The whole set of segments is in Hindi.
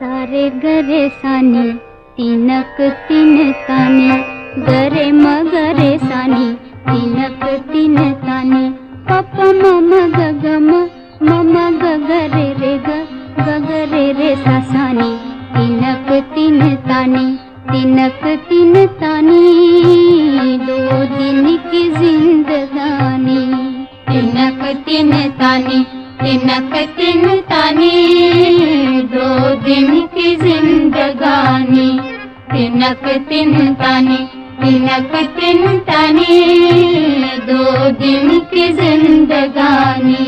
सारे गरे सानी तिनक तिन तानी गरे मगरे सानी तिनक तिन तानी। पप मम गगरे रे गगरे रे सासानी तिनक तिन तानी तिनक तिन तानी दो दिन की जिंदगानी। तिनक तिन तानी तिनक तिन दो दिन की जिंदगानी। तिनक तिन तानी तिनक तिन तानी दो दिन की जिंदगानी।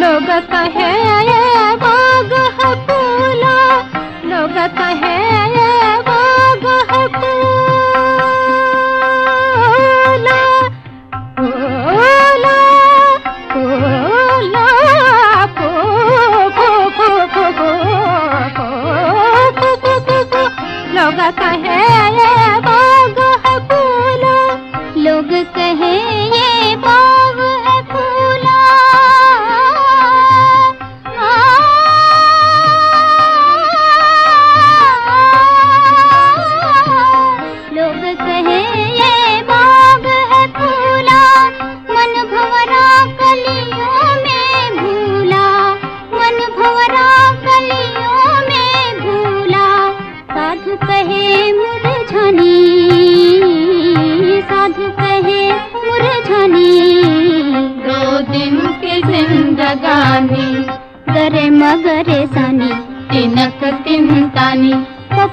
लोग कहे बाग है फूला। लोग कहे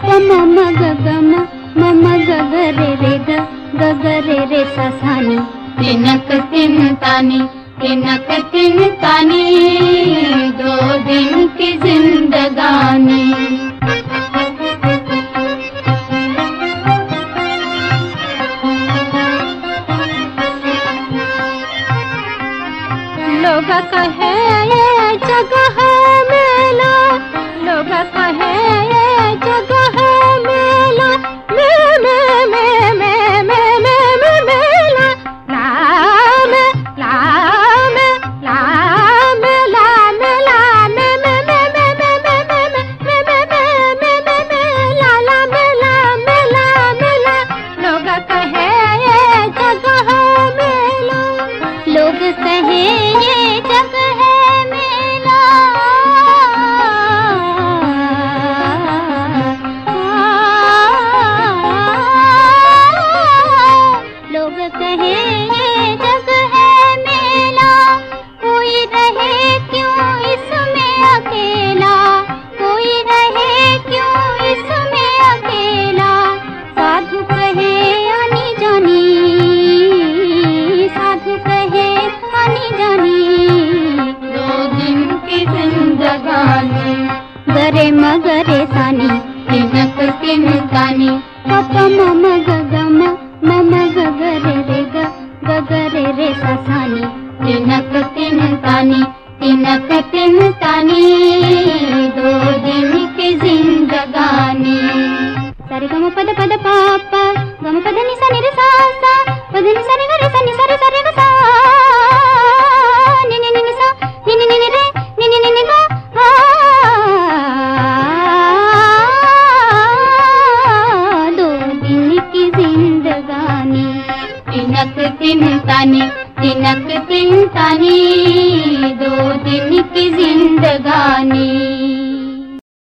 प मम ग ग म मम ग ग रे रे ग ग ग रे रे सा सा नि तिनक तिन तानी तिनक तिन तानी दो दिन की जिंदगानी। लोग कहे ప్రేమ గరేసాని ప్రేమక ప్రేమ కాని పప మమ గగమ మమ గగరే రేగ గగరే రే ససాని తినక తిన కాని తినక తిన సరిగమ పద పద పాప గమ పద तिनक तिनतानी तिनक तिनतानी दो दिन की जिंदगानी।